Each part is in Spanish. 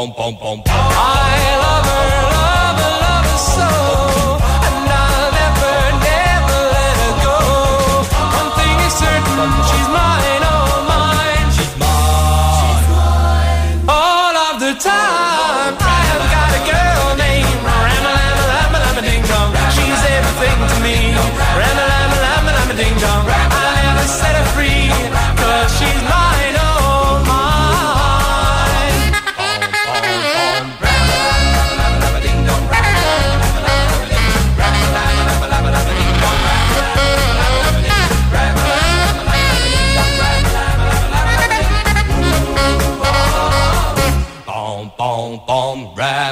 pom pom pom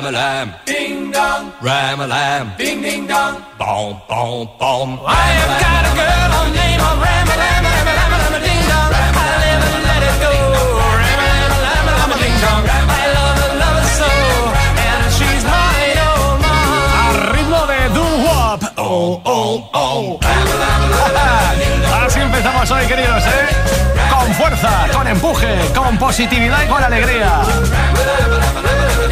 a lam. Ding dong, ram a lam. Ding ding dong, boom, boom, boom. I have got a girl on name of ram a lam, ram a lam, ram a ding dong. I live and let it go. Ram a lam, lam, lam a ding dong. I love her, love her so, and she's mine, oh mine. Al ritmo de doo wop. Oh, oh, oh. Así empezamos hoy, queridos, ¿eh? Con fuerza, con empuje, con positividad y con alegría.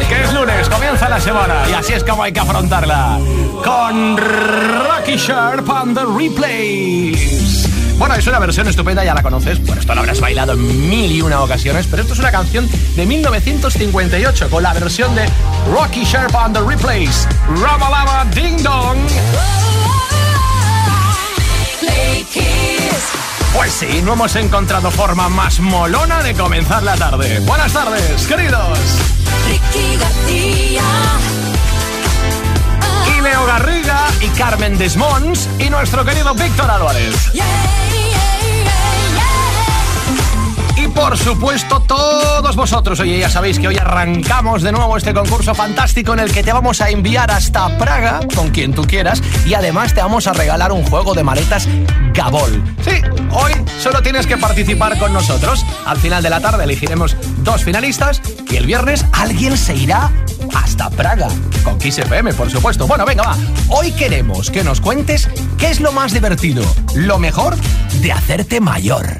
Que es lunes, comienza la semana y así es como hay que afrontarla. Con Rocky Sharp and the Replays. Bueno, es una versión estupenda, ya la conoces. Por esto la habrás bailado en mil y una ocasiones. Pero esto es una canción de 1958 con la versión de Rocky Sharp and the Replays. Ramalama Ding Dong. Pues sí, no hemos encontrado forma más molona de comenzar la tarde. Buenas tardes, queridos. Ricky García. Y Leo Garriga y Carmen Desmonts y nuestro querido Víctor Álvarez. Yeah, por supuesto todos vosotros. Oye, ya sabéis que hoy arrancamos de nuevo este concurso fantástico en el que te vamos a enviar hasta Praga con quien tú quieras y además te vamos a regalar un juego de maletas Gabol. Sí, hoy solo tienes que participar con nosotros. Al final de la tarde elegiremos dos finalistas y el viernes alguien se irá hasta Praga con Kiss FM, por supuesto. Bueno, venga, va. Hoy queremos que nos cuentes qué es lo más divertido, lo mejor de hacerte mayor.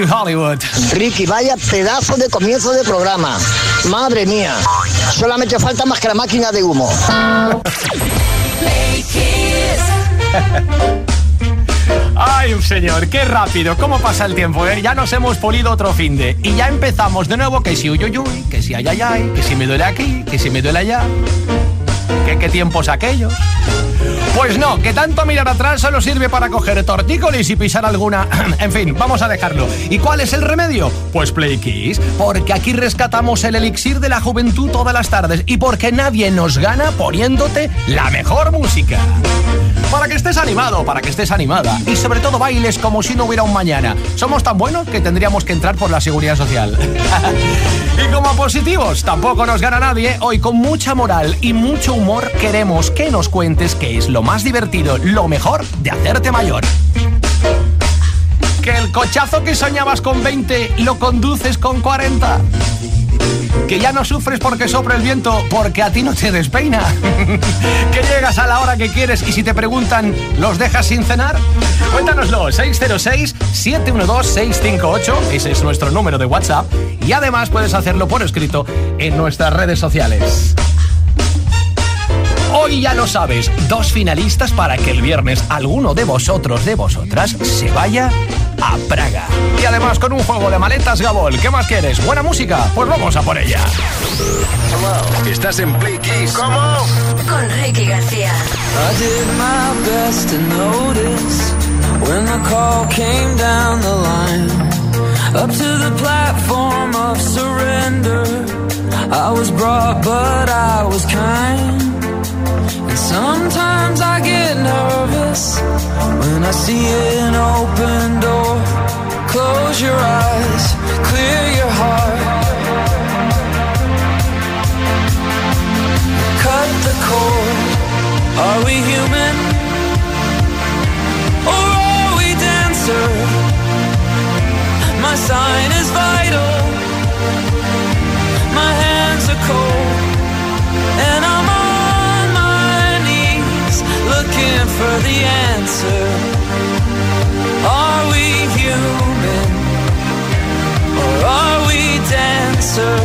To Hollywood. Ricky, vaya pedazo de comienzo de programa. Madre mía. Solamente falta más que la máquina de humo. Ay, señor, qué rápido, cómo pasa el tiempo, ¿eh? Ya nos hemos polido otro fin de. Y ya empezamos de nuevo, que si uyuyuy, que si ayayay, que si me duele aquí, que si me duele allá. ¿Qué, qué tiempos aquellos? Pues no, que tanto mirar atrás solo sirve para coger tortícolis y pisar alguna. en fin, vamos a dejarlo. ¿Y cuál es el remedio? Pues Play Kiss, porque aquí rescatamos el elixir de la juventud todas las tardes y porque nadie nos gana poniéndote la mejor música. Para que estés animado, para que estés animada y sobre todo bailes como si no hubiera un mañana. Somos tan buenos que tendríamos que entrar por la seguridad social. y como positivos, tampoco nos gana nadie. Hoy con mucha moral y mucho humor queremos que nos cuentes qué es lo más divertido, lo mejor de hacerte mayor. Que el cochazo que soñabas con 20 lo conduces con 40. Que ya no sufres porque sopra el viento, porque a ti no te despeina. que llegas a la hora que quieres y si te preguntan, ¿los dejas sin cenar? Cuéntanoslo, 606-712-658, ese es nuestro número de WhatsApp. Y además puedes hacerlo por escrito en nuestras redes sociales. Hoy ya lo sabes, dos finalistas para que el viernes alguno de vosotros, de vosotras, se vaya a Praga. Y además con un juego de maletas Gabol. ¿Qué más quieres? ¿Buena música? Pues vamos a por ella. Estás en Play Kiss. ¿Cómo? Con Ricky García. I did my best to notice when the call came down the line. Up to the platform of surrender. I was brought, but I was kind. And sometimes I get nervous when I see an open door. Dancer?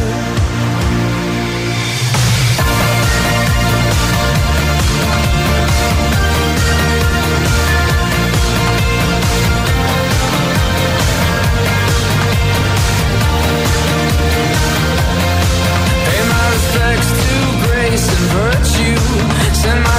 Pay my respects to grace and virtue. Send my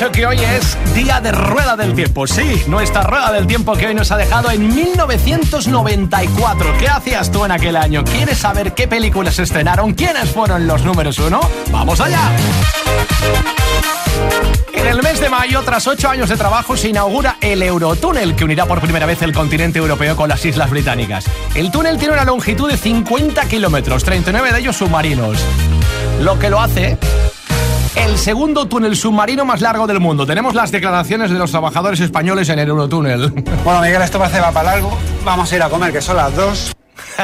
dicho que hoy es día de rueda del tiempo. Sí, nuestra rueda del tiempo que hoy nos ha dejado en 1994. ¿Qué hacías tú en aquel año? ¿Quieres saber qué películas estrenaron? ¿Quiénes fueron los números uno? ¡Vamos allá! En el mes de mayo, tras ocho años de trabajo, se inaugura el Eurotúnel, que unirá por primera vez el continente europeo con las islas británicas. El túnel tiene una longitud de 50 kilómetros, 39 de ellos submarinos. Lo que lo hace el segundo túnel submarino más largo del mundo. Tenemos las declaraciones de los trabajadores españoles en el Eurotúnel. Bueno, Miguel, esto parece va para largo. Vamos a ir a comer, que son las dos.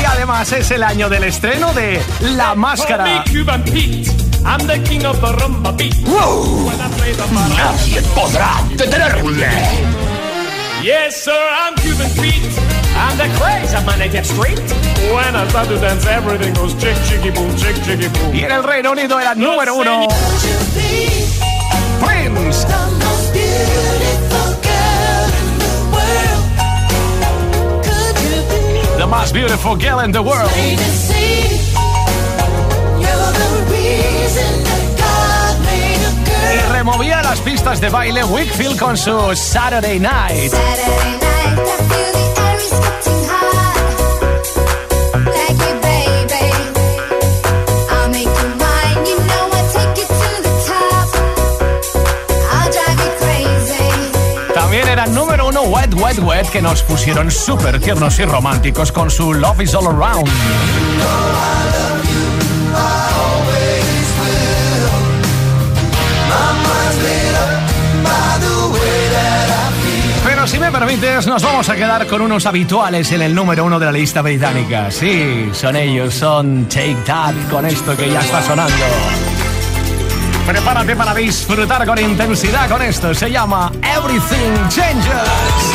y además es el año del estreno de La Máscara. I'm the king of the rumba beat. When I play the Nadie podrá detenerme. Yes, sir, I'm Cuban Pete. I'm the craze of money get straight. When I start to dance, everything goes chick, chicky, boom, chick, chicky, boom. Y en el Reino Unido era número uno. Prince. The most beautiful girl in the world. Y removía las pistas de baile Wickfield con su Saturday Night. También Wet Wet Wet que nos pusieron súper tiernos y románticos con su Love is All Around. Pero si me permites, nos vamos a quedar con unos habituales en el número uno de la lista británica. Sí, son ellos, son Take That con esto que ya está sonando. Prepárate para disfrutar con intensidad con esto. Se llama Everything Changes.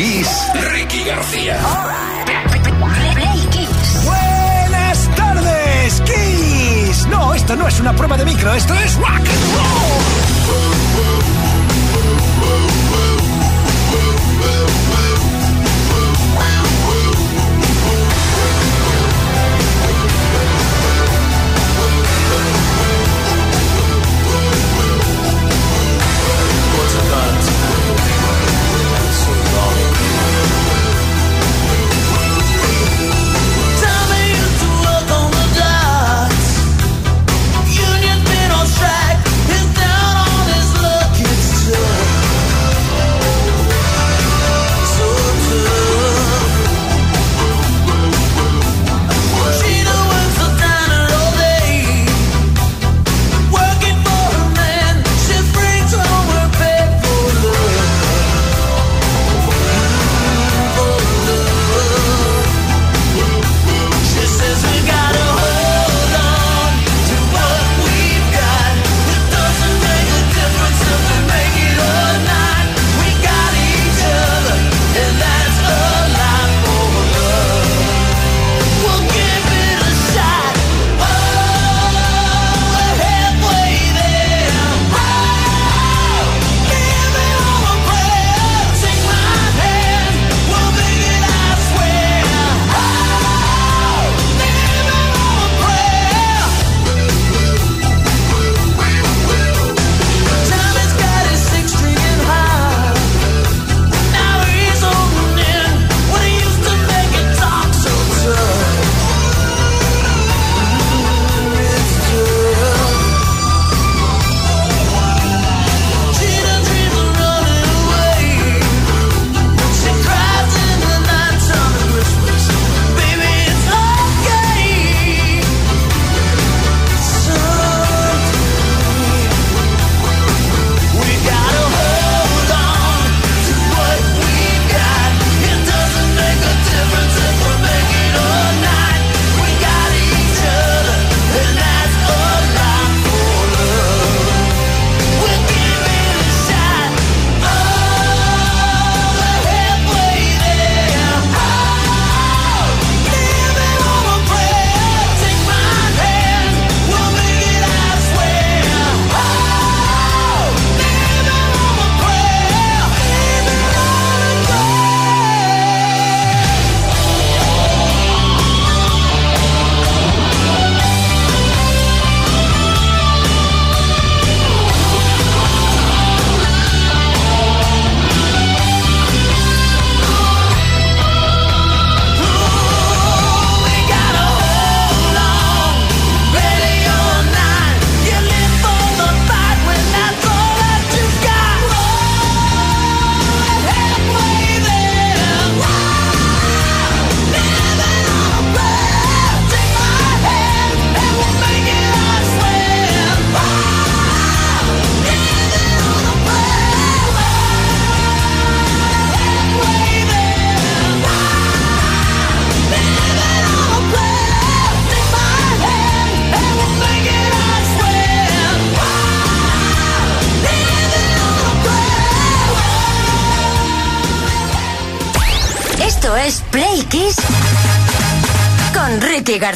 Tardes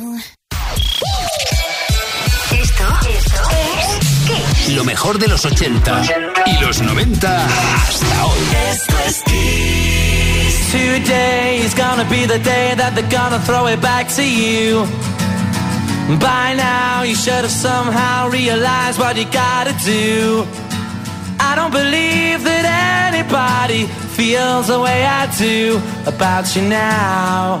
Esto, esto es Kiss. Lo mejor de los 80 y los 90 hasta hoy. Esto es Kiss. Today is gonna be the day that they're gonna throw it back to you. By now, you should have somehow realized what you gotta do. I don't believe that anybody feels the way I do about you now.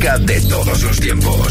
de todos los tiempos.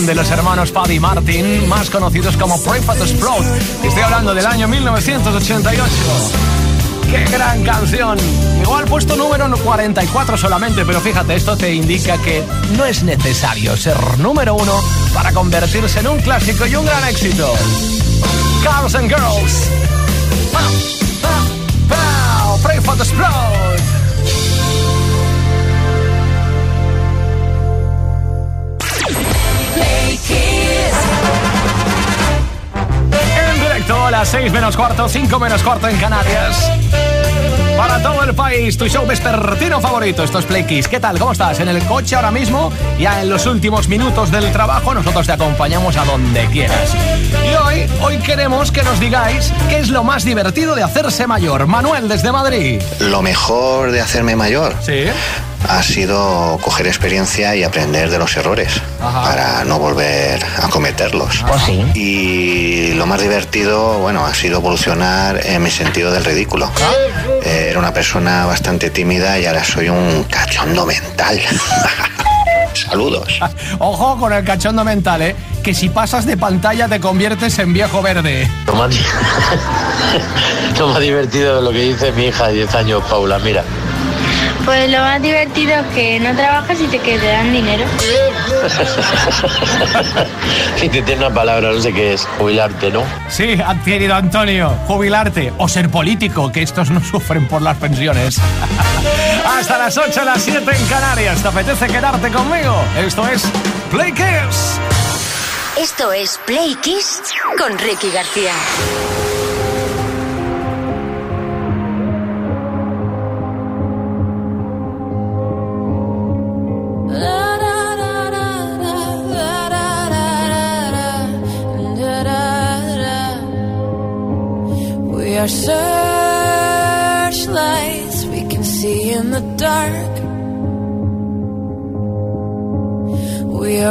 de los hermanos Paddy Martin, más conocidos como Breakfast Explode. Estoy hablando del año 1988. ¡Qué gran canción! Igual puesto número 44 solamente, pero fíjate, esto te indica que no es necesario ser número uno para convertirse en un clásico y un gran éxito. Cars and Girls. ¡Pow, pow. En directo a las 6 menos cuarto, 5 menos cuarto en Canarias. Para todo el país, tu show vespertino favorito. Esto es Play Kiss. ¿Qué tal? ¿Cómo estás? ¿En el coche ahora mismo? Ya en los últimos minutos del trabajo, nosotros te acompañamos a donde quieras. Y hoy, hoy queremos que nos digáis qué es lo más divertido de hacerse mayor. Manuel, desde Madrid. Lo mejor de hacerme mayor. Sí ha sido coger experiencia y aprender de los errores para no volver a cometerlos. Y lo más divertido, bueno, ha sido evolucionar en mi sentido del ridículo. Eh, era una persona bastante tímida y ahora soy un cachondo mental. Saludos. Ojo con el cachondo mental, ¿eh? Que si pasas de pantalla te conviertes en viejo verde. Lo más, lo más divertido de lo que dice mi hija de 10 años, Paula, mira. Pues lo más divertido es que no trabajas y te, que te dan dinero. y te tiene una palabra, no sé qué es, jubilarte, ¿no? Sí, querido Antonio, jubilarte o ser político, que estos no sufren por las pensiones. Hasta las 8, las 7 en Canarias. ¿Te apetece quedarte conmigo? Esto es Play Kiss. Esto es Play Kiss con Ricky García.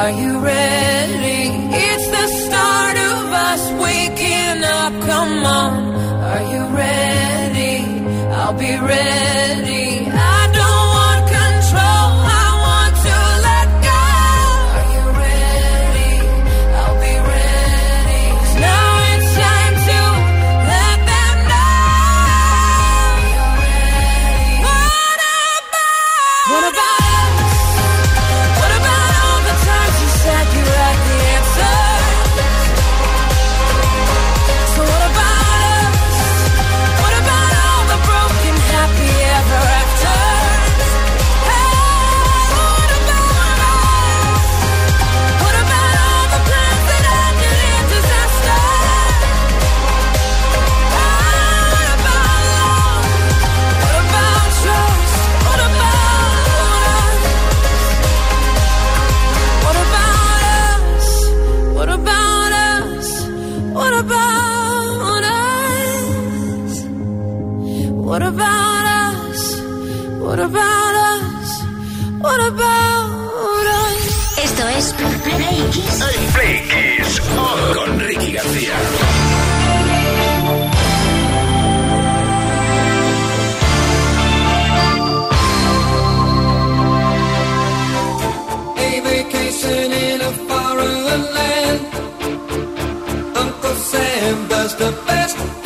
Are you ready? It's the start of us waking up. Come on, are you ready? I'll be ready. the best.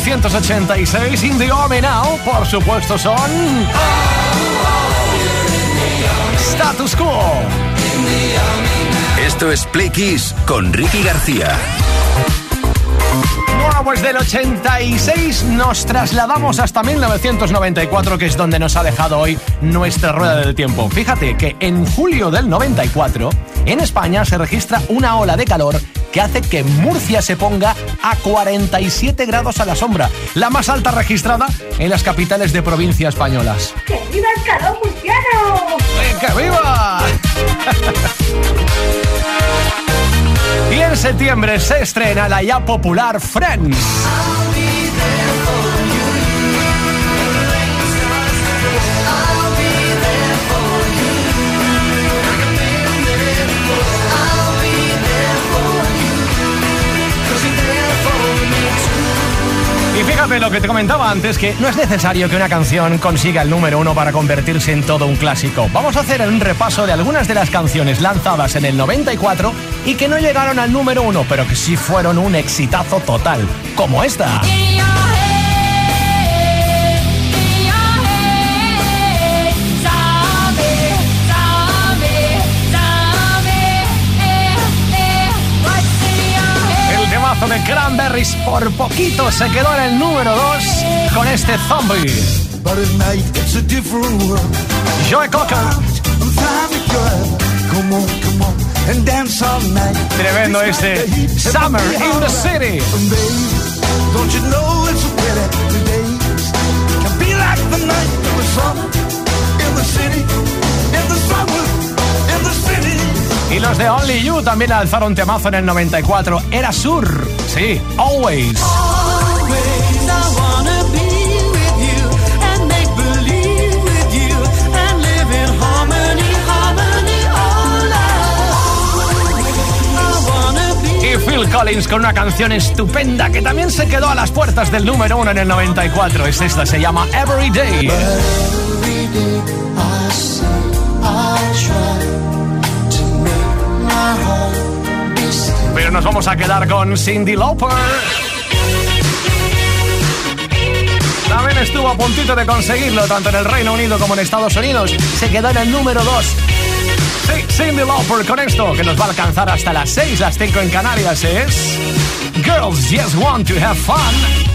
1986, In the army Now, por supuesto son... Status Quo. Esto es Play Kiss con Ricky García. Flowers del 86 nos trasladamos hasta 1994, que es donde nos ha dejado hoy nuestra rueda del tiempo. Fíjate que en julio del 94, en España se registra una ola de calor que hace que Murcia se ponga a 47 grados a la sombra, la más alta registrada en las capitales de provincia españolas. ¡Que viva el calor murciano! ¡Que viva! Y en septiembre se estrena la ya popular Friends. Lo que te comentaba antes, que no es necesario que una canción consiga el número uno para convertirse en todo un clásico. Vamos a hacer un repaso de algunas de las canciones lanzadas en el 94 y que no llegaron al número uno, pero que sí fueron un exitazo total, como esta. de Cranberries por poquito se quedó en el número 2 con este zombie. Joe Cocker. Tremendo este Summer in the City. Y los de Only You también lanzaron temazo en el 94. Era Sur. Sí, Always. Always I wanna be with you and make believe with you and live in harmony, harmony, all I wanna be. Y Phil Collins con una canción estupenda que también se quedó a las puertas del número uno en el 94. Es esta, se llama Every Day. Every day Pero nos vamos a quedar con Cindy Lauper. También estuvo a puntito de conseguirlo, tanto en el Reino Unido como en Estados Unidos. Se quedó en el número 2. Sí, Cindy Lauper con esto, que nos va a alcanzar hasta las 6, las 5 en Canarias, es... Girls Just Want to Have Fun.